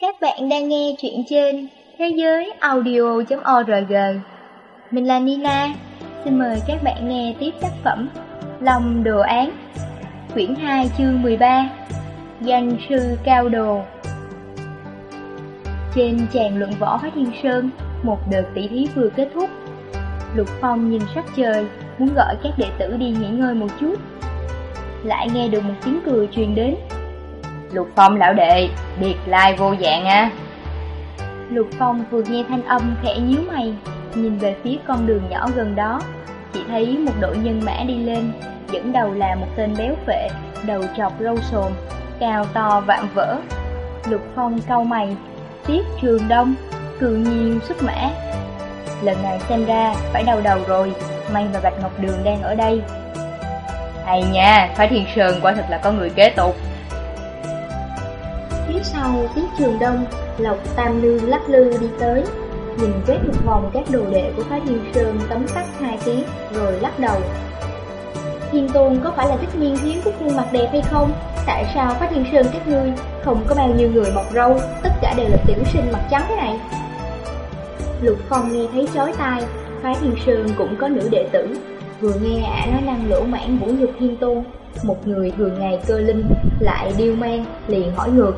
Các bạn đang nghe chuyện trên thế giới audio.org Mình là Nina, xin mời các bạn nghe tiếp tác phẩm Lòng Đồ Án Quyển 2 chương 13 Danh sư cao đồ. Trên tràng luận võ Phát Thiên Sơn, một đợt tỷ thí vừa kết thúc. Lục Phong nhìn sắc trời, muốn gọi các đệ tử đi nghỉ ngơi một chút. Lại nghe được một tiếng cười truyền đến. Lục Phong lão đệ, biệt lai vô dạng à Lục Phong vừa nghe thanh âm khẽ nhíu mày Nhìn về phía con đường nhỏ gần đó. Chỉ thấy một đội nhân mã đi lên Dẫn đầu là một tên béo phệ Đầu trọc râu sồn Cao to vạm vỡ. Lục Phong cau mày Tiết trường đông Cự nhiên xuất mã. Lần này xem ra phải đầu đầu rồi May mà Bạch Ngọc Đường đang ở đây. Hay nha, Phái Thiên Sơn quả thật là có người kế tục Phía sau tiết trường đông, Lộc Tam Lương lắc lư đi tới, nhìn quét một vòng các đồ đệ của Phái Thiên Sơn tấm tắc hai tiếng, rồi lắc đầu. Thiên Tôn có phải là thích nhiên hiếm có khuôn mặt đẹp hay không? Tại sao Phái Thiên Sơn các ngươi không có bao nhiêu người mọc râu, tất cả đều là tiểu sinh mặt trắng thế này? Lục Phong nghe thấy chói tai, Phái Thiên Sơn cũng có nữ đệ tử, vừa nghe ả nói năng lỗ mãn vũ nhục Thiên Tôn, một người thường ngày cơ linh, lại điêu man liền hỏi ngược.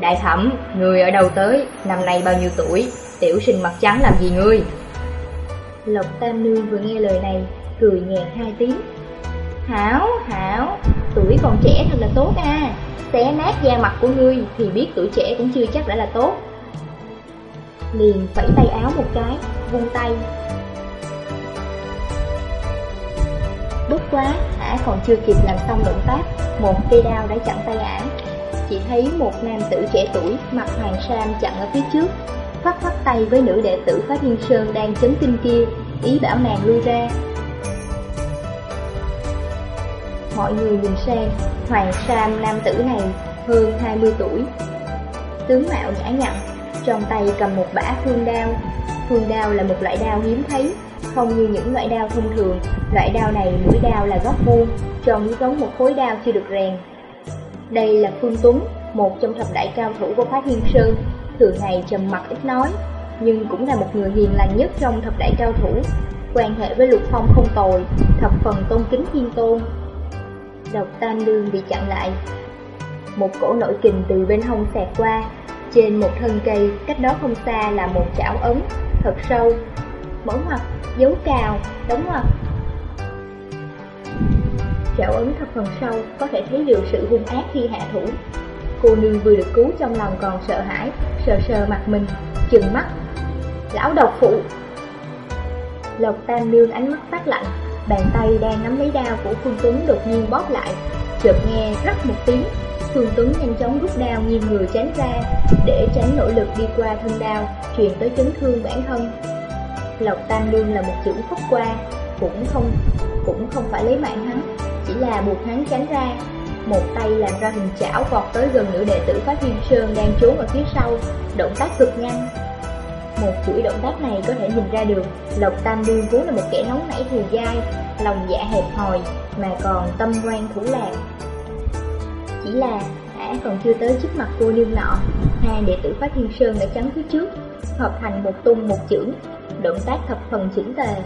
Đại thẩm, người ở đâu tới, năm nay bao nhiêu tuổi, tiểu sinh mặt trắng làm gì ngươi? Lộc Tam Nương vừa nghe lời này, cười nhẹ hai tiếng. Hảo, hảo, tuổi còn trẻ thật là tốt à, xé nát da mặt của ngươi thì biết tuổi trẻ cũng chưa chắc đã là tốt. Liền phẩy tay áo một cái, vung tay. Bất quá, ả còn chưa kịp làm xong động tác, một cây đao đã chặn tay ả chỉ thấy một nam tử trẻ tuổi mặc hoàng sam chặn ở phía trước, phát phát tay với nữ đệ tử Phá Thiên Sơn đang chấn kinh kia, ý bảo nàng lui ra. Mọi người nhìn sang, hoàng sam nam tử này hơn 20 tuổi, tướng mạo nhã nhặn, trong tay cầm một bả phương đao. Phương đao là một loại đao hiếm thấy, không như những loại đao thông thường, loại đao này mũi đao là góc vuông, trông giống một khối đao chưa được rèn, đây là Phương Tuấn, một trong thập đại cao thủ của phái Thiên Sơn, thường ngày trầm mặc ít nói, nhưng cũng là một người hiền lành nhất trong thập đại cao thủ. Quan hệ với Lục Phong không tồi, thập phần tôn kính thiên tôn. Độc Tam Lương bị chặn lại. Một cổ nội kình từ bên hông xẹt qua, trên một thân cây cách đó không xa là một chảo ấn, thật sâu. Mở mặt, dấu cào, đóng mặt, chảo ấn thập phần sâu, có thể thấy được sự hung ác khi hạ thủ. Cô nương vừa được cứu trong lòng còn sợ hãi, sờ sờ mặt mình, chừng mắt. Lão độc phụ! Lộc Tam Nương ánh mắt phát lạnh, bàn tay đang nắm lấy đao của Phương Tuấn đột nhiên bóp lại, chợt nghe rắc một tiếng. Phương Tuấn nhanh chóng rút đao nghiêng người tránh ra, để tránh nỗ lực đi qua thân đao, truyền tới chấn thương bản thân. Lộc Tam Nương là một chữ phất qua, cũng không cũng không phải lấy mạng hắn, chỉ là buộc hắn tránh ra. Một tay làm ra hình chảo vọt tới gần nữ đệ tử phá Thiên Sơn đang trốn ở phía sau, động tác cực nhanh. Một chuỗi động tác này có thể nhìn ra được, Lộc Tam Đương vốn là một kẻ nóng nảy thù dai, lòng dạ hẹp hòi, mà còn tâm ngoan thủ lạc. Chỉ là, ả còn chưa tới trước mặt cô nương nọ, hai đệ tử phá Thiên Sơn đã chắn phía trước, hợp thành một tung một chữ, động tác thập phần chỉnh tề,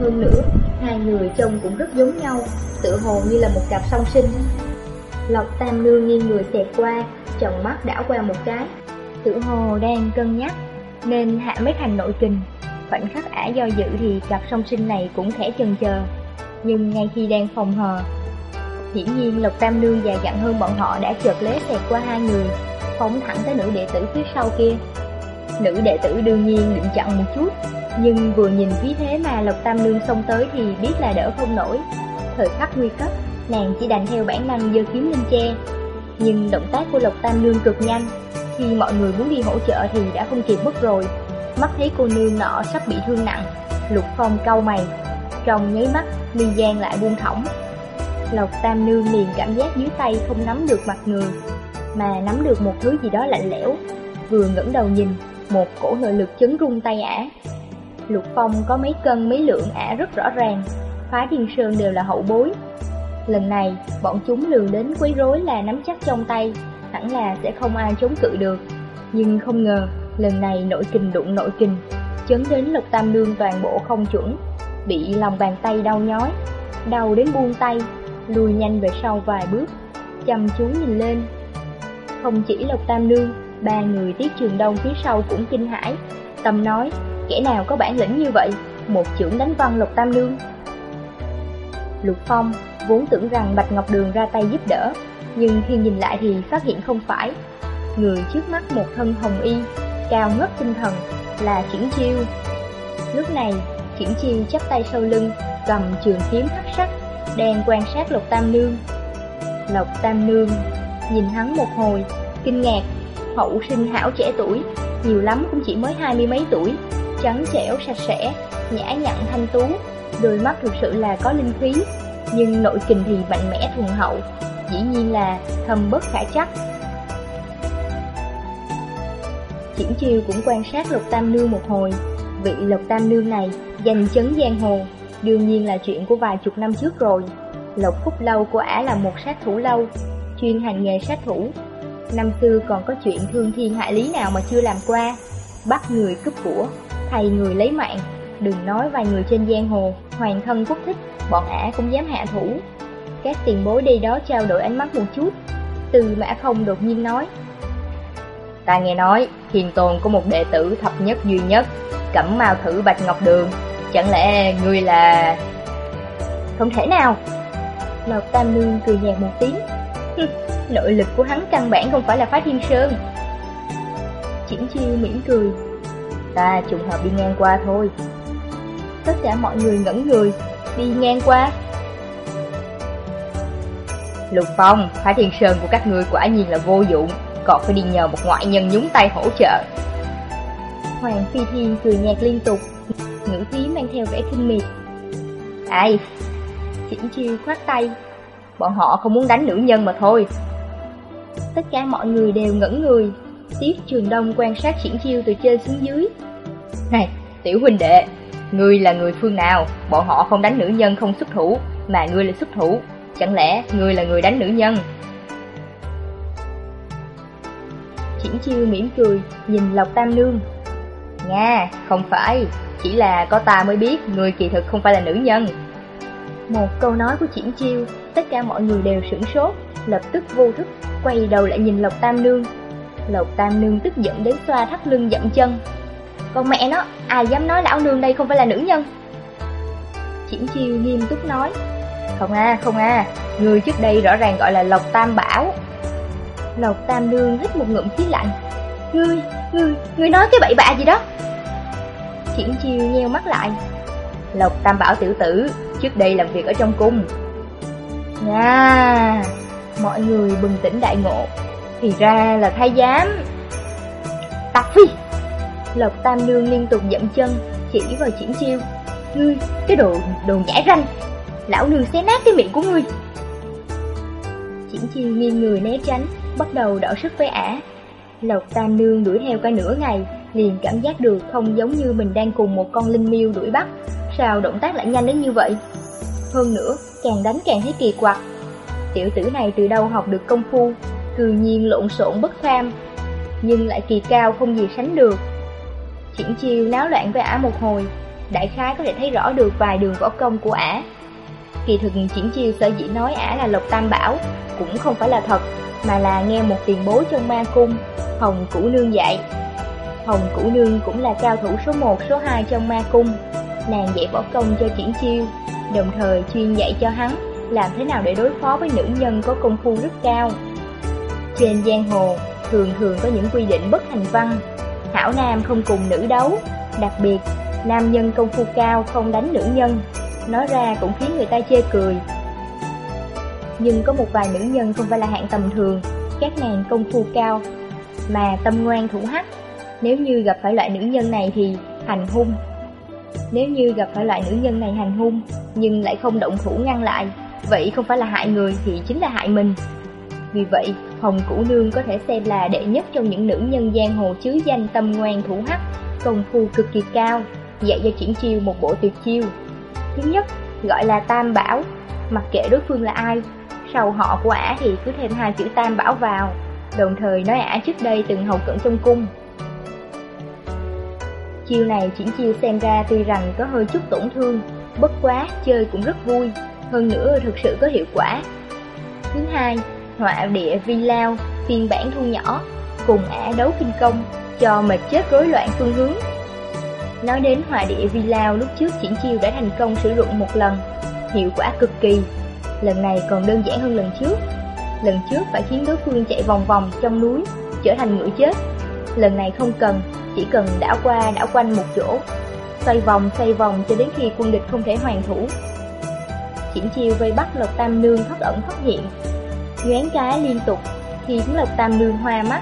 hơn nữa, hai người trông cũng rất giống nhau, tự hồ như là một cặp song sinh. Lộc Tam Nương nghiêng người xẹt qua, tròng mắt đảo qua một cái. Tự hồ đang cân nhắc, nên hạ mới thành nội kình. Khoảnh khắc ả do dự thì cặp song sinh này cũng khẽ chần chờ. Nhưng ngay khi đang phòng hờ, hiển nhiên Lộc Tam Nương dài dặn hơn bọn họ đã chợt lé xẹt qua hai người, phóng thẳng tới nữ đệ tử phía sau kia. Nữ đệ tử đương nhiên định chặn một chút, nhưng vừa nhìn khí thế mà Lộc Tam Nương xông tới thì biết là đỡ không nổi. Thời khắc nguy cấp, nàng chỉ đành theo bản năng giơ kiếm lên che. Nhưng động tác của Lộc Tam Nương cực nhanh, khi mọi người muốn đi hỗ trợ thì đã không kịp mất rồi. Mắt thấy cô nương nọ sắp bị thương nặng, Lục Phong cau mày. Trong nháy mắt, mi gian lại buông thõng. Lộc Tam Nương liền cảm giác dưới tay không nắm được mặt người, mà nắm được một thứ gì đó lạnh lẽo. Vừa ngẩng đầu nhìn, một cổ nội lực chấn rung tay ả, Lục Phong có mấy cân mấy lượng ả rất rõ ràng, phá thiên sơn đều là hậu bối. Lần này, bọn chúng lường đến quấy rối là nắm chắc trong tay, hẳn là sẽ không ai chống cự được. Nhưng không ngờ, lần này nội kình đụng nội kình, chấn đến Lục Tam Nương toàn bộ không chuẩn, bị lòng bàn tay đau nhói, đau đến buông tay, lùi nhanh về sau vài bước, chăm chú nhìn lên. Không chỉ Lục Tam Nương, ba người tiết trường đông phía sau cũng kinh hãi, tâm nói, kẻ nào có bản lĩnh như vậy, một chưởng đánh văn Lục Tam Nương. Lục Phong vốn tưởng rằng Bạch Ngọc Đường ra tay giúp đỡ, nhưng khi nhìn lại thì phát hiện không phải. Người trước mắt một thân hồng y, cao ngất tinh thần, là Triển Chiêu. Lúc này, Triển Chiêu chắp tay sau lưng, cầm trường kiếm hắc sắc, đang quan sát lục Tam Nương. Lộc Tam Nương nhìn hắn một hồi, kinh ngạc, hậu sinh hảo trẻ tuổi, nhiều lắm cũng chỉ mới hai mươi mấy tuổi, trắng trẻo sạch sẽ, nhã nhặn thanh tú, đôi mắt thực sự là có linh khí, nhưng nội kình thì mạnh mẽ thuần hậu, dĩ nhiên là thâm bất khả chắc. Triển chiêu cũng quan sát Lục Tam Nương một hồi, vị Lục Tam Nương này danh chấn giang hồ, đương nhiên là chuyện của vài chục năm trước rồi. Lộc Phúc Lâu của ả là một sát thủ lâu, chuyên hành nghề sát thủ. Năm xưa còn có chuyện thương thiên hại lý nào mà chưa làm qua, bắt người cướp của, thay người lấy mạng, đừng nói vài người trên giang hồ, hoàng thân quốc thích, bọn ả cũng dám hạ thủ. Các tiền bối đi đó trao đổi ánh mắt một chút, từ mã không đột nhiên nói. Ta nghe nói, thiên tôn có một đệ tử thập nhất duy nhất, cẩm mao thử bạch ngọc đường, chẳng lẽ ngươi là... Không thể nào! Lộc Tam Nương cười nhạt một tiếng, nội lực của hắn căn bản không phải là phá thiên sơn. Triển chiêu mỉm cười, ta trùng hợp đi ngang qua thôi. Tất cả mọi người ngẩn người, đi ngang qua. Lục Phong, phái Thiên Sơn của các ngươi quả nhiên là vô dụng, còn phải đi nhờ một ngoại nhân nhúng tay hỗ trợ. Hoàng Phi Thiên cười nhạt liên tục, ngữ khí mang theo vẻ kinh miệt. Ai? Triển chiêu khoát tay. Bọn họ không muốn đánh nữ nhân mà thôi. Tất cả mọi người đều ngẩn người. Tiết Trường Đông quan sát triển chiêu từ trên xuống dưới. Này, tiểu huynh đệ, ngươi là người phương nào? Bọn họ không đánh nữ nhân không xuất thủ, mà ngươi lại xuất thủ. Chẳng lẽ ngươi là người đánh nữ nhân? Triển chiêu mỉm cười, nhìn Lộc Tam Nương. Nga, không phải, chỉ là có ta mới biết người kỳ thực không phải là nữ nhân. Một câu nói của Triển chiêu, tất cả mọi người đều sửng sốt, lập tức vô thức, quay đầu lại nhìn Lộc Tam Nương. Lộc Tam Nương tức giận đến xoa thắt lưng dậm chân. Con mẹ nó, ai dám nói lão nương đây không phải là nữ nhân? Triển chiêu nghiêm túc nói. Không a, không a, người trước đây rõ ràng gọi là Lộc Tam Bảo. Lộc Tam Nương hít một ngụm khí lạnh. Ngươi, ngươi, ngươi nói cái bậy bạ gì đó? Triển chiêu nheo mắt lại. Lộc Tam Bảo tiểu tử, trước đây làm việc ở trong cung. nha mọi người bừng tỉnh đại ngộ. Thì ra là thái giám. Tạc phi! Lộc Tam Nương liên tục dậm chân, chỉ vào triển chiêu. Ngươi, cái đồ, đồ nhãi ranh. Lão nương xé nát cái miệng của ngươi. Triển chiêu nghiêng người né tránh, bắt đầu đỏ sức với ả. Lộc Tam Nương đuổi theo cả nửa ngày, liền cảm giác được không giống như mình đang cùng một con linh miêu đuổi bắt. Sao động tác lại nhanh đến như vậy? Hơn nữa, càng đánh càng thấy kỳ quặc. Tiểu tử này từ đâu học được công phu, cư nhiên lộn xộn bất kham, nhưng lại kỳ cao không gì sánh được. Triển chiêu náo loạn với ả một hồi, đại khái có thể thấy rõ được vài đường võ công của ả. Kỳ thực triển chiêu sở dĩ nói ả là Lộc Tam Bảo cũng không phải là thật, mà là nghe một tiền bối trong ma cung, Hồng Cửu Nương dạy. Hồng Cửu Nương cũng là cao thủ số 1, số 2 trong ma cung, nàng dạy võ công cho triển chiêu, đồng thời chuyên dạy cho hắn làm thế nào để đối phó với nữ nhân có công phu rất cao. Trên giang hồ, thường thường có những quy định bất thành văn, hảo nam không cùng nữ đấu, đặc biệt, nam nhân công phu cao không đánh nữ nhân, nói ra cũng khiến người ta chê cười. Nhưng có một vài nữ nhân không phải là hạng tầm thường, các nàng công phu cao, mà tâm ngoan thủ hắc. Nếu như gặp phải loại nữ nhân này thì hành hung. Nếu như gặp phải loại nữ nhân này hành hung, nhưng lại không động thủ ngăn lại, vậy không phải là hại người thì chính là hại mình. Vì vậy, Hồng Cửu Nương có thể xem là đệ nhất trong những nữ nhân giang hồ chứ danh tâm ngoan thủ hắc, công phu cực kỳ cao, dạy cho triển chiêu một bộ tuyệt chiêu. Thứ nhất, gọi là Tam Bảo, mặc kệ đối phương là ai, sau họ của ả thì cứ thêm hai chữ Tam Bảo vào, đồng thời nói ả trước đây từng hầu cận trong cung. Chiêu này triển chiêu xem ra tuy rằng có hơi chút tổn thương, bất quá chơi cũng rất vui, hơn nữa thực sự có hiệu quả. Thứ hai, họa địa vi lao, phiên bản thu nhỏ, cùng ả đấu kinh công, cho mệt chết rối loạn phương hướng. Nói đến họa địa vi lao lúc trước triển chiêu đã thành công sử dụng một lần, hiệu quả cực kỳ. Lần này còn đơn giản hơn lần trước. Lần trước phải khiến đối phương chạy vòng vòng trong núi, trở thành ngựa chết. Lần này không cần, chỉ cần đảo qua đảo quanh một chỗ, xoay vòng xoay vòng cho đến khi quân địch không thể hoàn thủ. Triển chiêu vây bắt Lộc Tam Nương thất ẩn thất hiện, nhoáng cái liên tục, khiến Lộc Tam Nương hoa mắt,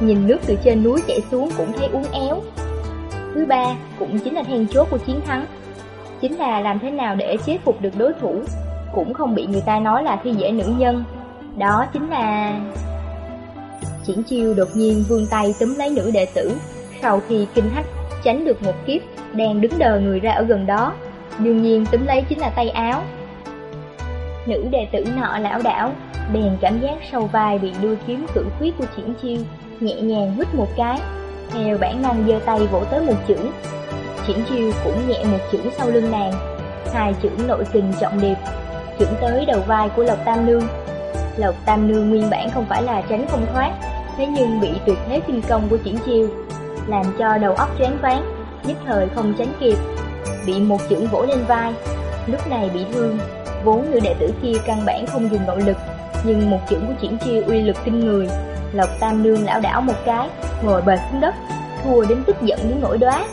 nhìn nước từ trên núi chảy xuống cũng thấy uốn éo. Thứ ba, cũng chính là then chốt của chiến thắng, chính là làm thế nào để chế phục được đối thủ, cũng không bị người ta nói là khi dễ nữ nhân. Đó chính là... Triển chiêu đột nhiên vươn tay túm lấy nữ đệ tử, sau khi kinh hách tránh được một kiếp, đang đứng đờ người ra ở gần đó. Đương nhiên túm lấy chính là tay áo. Nữ đệ tử nọ lão đảo, bèn cảm giác sau vai bị đuôi kiếm cử khuyết của triển chiêu, nhẹ nhàng hít một cái, theo bản năng giơ tay vỗ tới một chữ, Triển chiêu cũng nhẹ một chữ sau lưng nàng, hai chữ nội kình trọng điệp, chưởng tới đầu vai của Lộc Tam Nương. Lộc Tam Nương nguyên bản không phải là tránh không thoát, thế nhưng bị tuyệt thế kinh công của triển chiêu, làm cho đầu óc choáng váng, nhất thời không tránh kịp, bị một chữ vỗ lên vai. Lúc này bị thương, vốn nữ đệ tử kia căn bản không dùng nội lực, nhưng một chữ của triển chiêu uy lực kinh người, Lộc Tam Nương lão đảo một cái, ngồi bệt xuống đất, thua đến tức giận đến nổi đóa.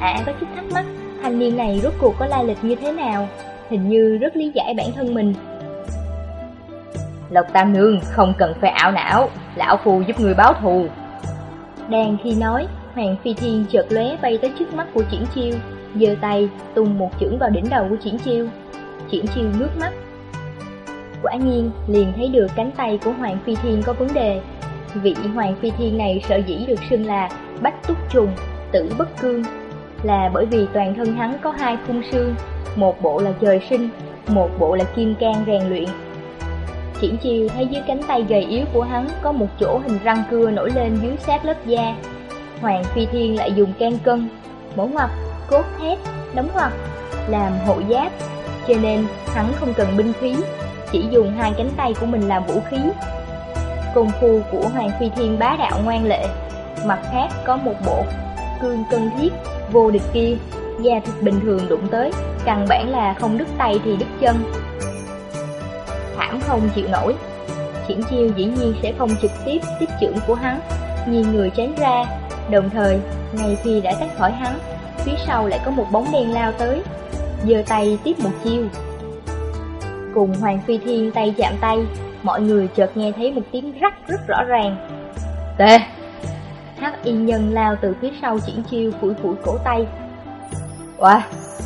Ả à, có chút thắc mắc, thanh niên này rốt cuộc có lai lịch như thế nào, hình như rất lý giải bản thân mình. Lộc Tam Nương không cần phải ảo não, lão phù giúp người báo thù. Đang khi nói, Hoàng Phi Thiên chợt lóe bay tới trước mắt của Triển Chiêu, giơ tay tung một chưởng vào đỉnh đầu của Triển Chiêu. Triển Chiêu nước mắt. Quả nhiên, liền thấy được cánh tay của Hoàng Phi Thiên có vấn đề. Vị Hoàng Phi Thiên này sợ dĩ được xưng là Bách Túc Trùng, Tử Bất Cương, là bởi vì toàn thân hắn có hai khung xương, một bộ là trời sinh, một bộ là kim can rèn luyện. Triển chiêu thấy dưới cánh tay gầy yếu của hắn có một chỗ hình răng cưa nổi lên dưới sát lớp da. Hoàng Phi Thiên lại dùng can cân, mổ ngoặt, cốt thép, đóng ngoặt, làm hộ giáp, cho nên hắn không cần binh khí, chỉ dùng hai cánh tay của mình làm vũ khí. Công phu của Hoàng Phi Thiên bá đạo ngoan lệ, mặt khác có một bộ cương cân thiết, vô địch kia, da thịt bình thường đụng tới, căn bản là không đứt tay thì đứt chân. Thảm không chịu nổi, triển chiêu dĩ nhiên sẽ không trực tiếp tiếp trưởng của hắn, nhìn người tránh ra, đồng thời, ngay khi đã tách khỏi hắn, phía sau lại có một bóng đen lao tới, giơ tay tiếp một chiêu. Cùng Hoàng Phi Thiên tay chạm tay, mọi người chợt nghe thấy một tiếng rắc rất rõ ràng. Tê! Hắc y nhân lao từ phía sau triển chiêu phủi phủi cổ tay. Wow,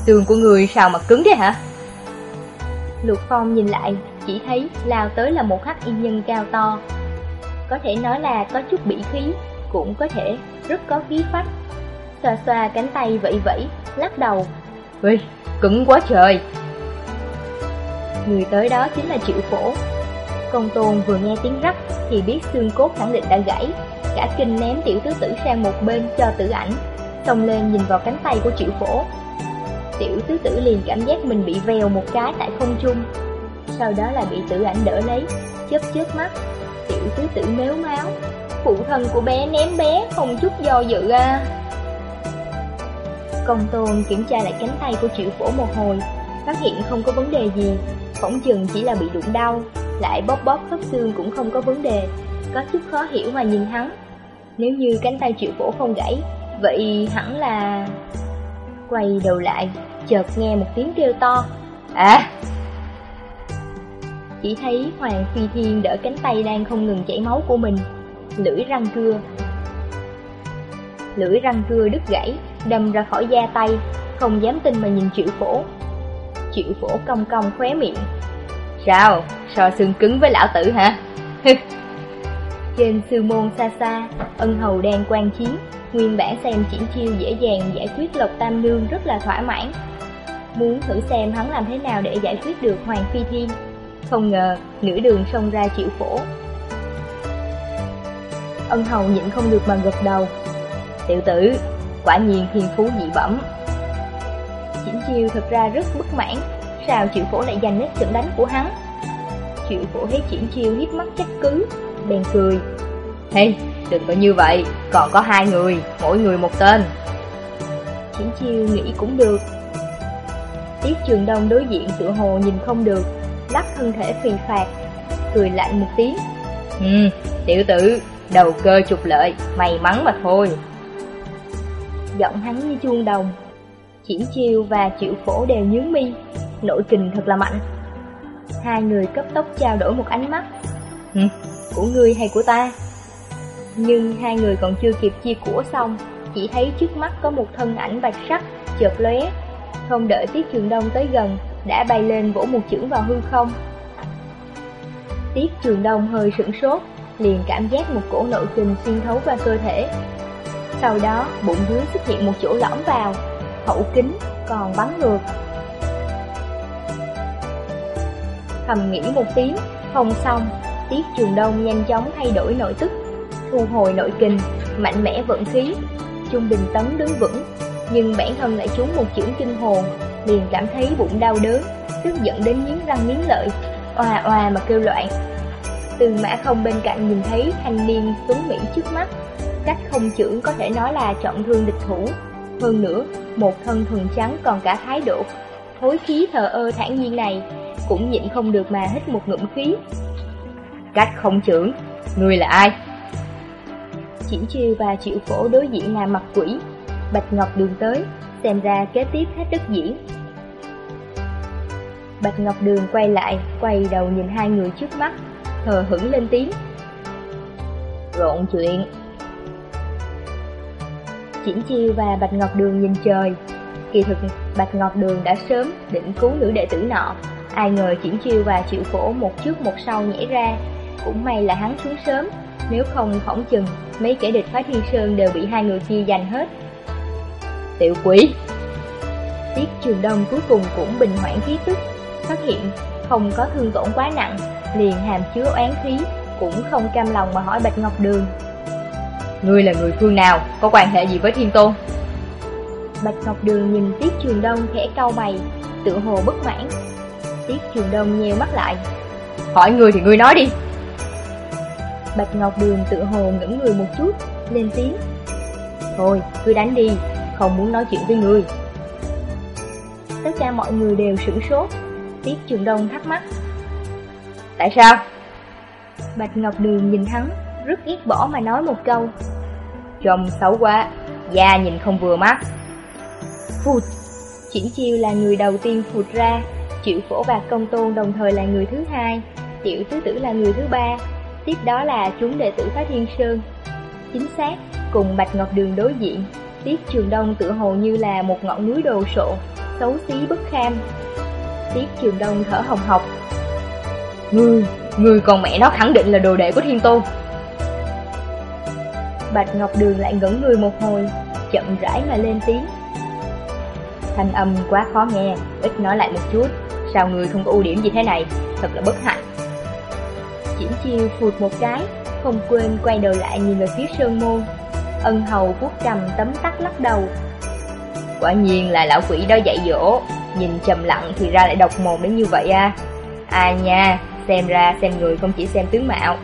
xương của người sao mà cứng thế hả? Lục Phong nhìn lại, chỉ thấy lao tới là một hắc y nhân cao to. Có thể nói là có chút bị khí, cũng có thể rất có khí phách. Xoa xoa cánh tay vẫy vẫy, lắc đầu. Ui, cứng quá trời! Người tới đó chính là Triệu Phổ. Công tôn vừa nghe tiếng rắc thì biết xương cốt khẳng định đã gãy, cả kinh ném tiểu tứ tử sang một bên cho tử ảnh, xông lên nhìn vào cánh tay của Triệu Phổ. Tiểu tứ tử liền cảm giác mình bị vèo một cái tại không trung, sau đó là bị tử ảnh đỡ lấy, chớp chớp mắt. Tiểu tứ tử méo máu, phụ thân của bé ném bé không chút do dự à. Công tôn kiểm tra lại cánh tay của Triệu Phổ một hồi, phát hiện không có vấn đề gì, phỏng chừng chỉ là bị đụng đau, lại bóp bóp khớp xương cũng không có vấn đề, có chút khó hiểu mà nhìn hắn. Nếu như cánh tay triệu phổ không gãy, vậy hẳn là... Quay đầu lại, chợt nghe một tiếng kêu to. À! Chỉ thấy Hoàng Phi Thiên đỡ cánh tay đang không ngừng chảy máu của mình, lưỡi răng cưa. Lưỡi răng cưa đứt gãy, đâm ra khỏi da tay, không dám tin mà nhìn triệu phổ chịu phổ cong cong khóe miệng. Sao? So xương cứng với lão tử hả? Trên sư môn xa xa, ân hầu đang quan chiến, nguyên bản xem triển chiêu dễ dàng giải quyết Lộc Tam Nương rất là thỏa mãn. Muốn thử xem hắn làm thế nào để giải quyết được Hoàng Phi Thiên. Không ngờ, nửa đường xông ra chịu phổ. Ân hầu nhịn không được mà gật đầu. Tiểu tử, quả nhiên thiên phú dị bẩm. Chiêu thật ra rất bất mãn, sao triệu phổ lại giành hết trận đánh của hắn. Triệu phổ thấy chỉnh chiêu hiếp mắt trách cứ, bèn cười. Hey, đừng có như vậy, còn có hai người, mỗi người một tên. Chỉnh chiêu nghĩ cũng được. Tiết trường đông đối diện tựa hồ nhìn không được, lắc thân thể phì phạt, cười lạnh một tiếng. Ừ, tiểu tử, đầu cơ trục lợi, may mắn mà thôi. Giọng hắn như chuông đồng. Triển chiêu và triệu phổ đều nhướng mi, nội kình thật là mạnh. Hai người cấp tốc trao đổi một ánh mắt. Ừ, của ngươi hay của ta? Nhưng hai người còn chưa kịp chia của xong, chỉ thấy trước mắt có một thân ảnh bạch sắc chợt lóe. Không đợi Tiết Trường Đông tới gần, đã bay lên vỗ một chưởng vào hư không. Tiết Trường Đông hơi sửng sốt, liền cảm giác một cổ nội kình xuyên thấu qua cơ thể. Sau đó, bụng dưới xuất hiện một chỗ lõm vào, hậu kính còn bắn ngược. Thầm nghĩ một tiếng, không xong, Tiết Trường Đông nhanh chóng thay đổi nội tức, thu hồi nội kình, mạnh mẽ vận khí, trung bình tấn đứng vững, nhưng bản thân lại trúng một chưởng kinh hồn, liền cảm thấy bụng đau đớn, tức giận đến nghiến răng nghiến lợi, oà oà mà kêu loạn. Từ mã không bên cạnh nhìn thấy thanh niên tuấn Mỹ trước mắt, cách không chưởng có thể nói là trọng thương địch thủ. Hơn nữa, một thân thuần trắng còn cả thái độ, thối khí thờ ơ thản nhiên này, cũng nhịn không được mà hít một ngụm khí. Cách không trưởng người là ai? chỉ chiêu và chịu phổ đối diện là mặt quỷ, Bạch Ngọc đường tới, xem ra kế tiếp hết đất diễn. Bạch Ngọc đường quay lại, quay đầu nhìn hai người trước mắt, hờ hững lên tiếng. Rộn chuyện. Triển chiêu và Bạch Ngọc Đường nhìn trời. Kỳ thực, Bạch Ngọc Đường đã sớm định cứu nữ đệ tử nọ. Ai ngờ Triển chiêu và Triệu Phổ một trước một sau nhảy ra. Cũng may là hắn xuống sớm, nếu không phỏng chừng, mấy kẻ địch phái thiên sơn đều bị hai người kia giành hết. Tiểu quỷ! Tiết Trường Đông cuối cùng cũng bình hoãn khí tức, phát hiện không có thương tổn quá nặng, liền hàm chứa oán khí, cũng không cam lòng mà hỏi Bạch Ngọc Đường. Ngươi là người phương nào, có quan hệ gì với Thiên Tôn? Bạch Ngọc Đường nhìn Tiết Trường Đông khẽ cau mày, tự hồ bất mãn. Tiết Trường Đông nheo mắt lại. Hỏi ngươi thì ngươi nói đi. Bạch Ngọc Đường tự hồ ngẩng người một chút, lên tiếng. Thôi, cứ đánh đi, không muốn nói chuyện với ngươi. Tất cả mọi người đều sửng sốt, Tiết Trường Đông thắc mắc. Tại sao? Bạch Ngọc Đường nhìn hắn, rất ghét bỏ mà nói một câu. Trông xấu quá, da nhìn không vừa mắt. Phụt! Triển chiêu là người đầu tiên phụt ra, triệu phổ bạc công tôn đồng thời là người thứ hai, Triệu tứ tử là người thứ ba, tiếp đó là chúng đệ tử phá thiên sơn. Chính xác, cùng Bạch Ngọc Đường đối diện, Tiết Trường Đông tự hồ như là một ngọn núi đồ sộ, xấu xí bất kham. Tiết Trường Đông thở hồng hộc. Ngươi, ngươi còn mẹ nó khẳng định là đồ đệ của Thiên Tôn. Bạch Ngọc Đường lại ngẩn người một hồi, chậm rãi mà lên tiếng. Thanh âm quá khó nghe, ít nói lại một chút, sao người không có ưu điểm gì thế này, thật là bất hạnh. Triển chiêu phụt một cái, không quên quay đầu lại nhìn về phía sơn môn. Ân hầu vuốt cầm tấm tắc lắc đầu. Quả nhiên là lão quỷ đó dạy dỗ, nhìn trầm lặng thì ra lại độc mồm đến như vậy à. À nha, xem ra xem người không chỉ xem tướng mạo,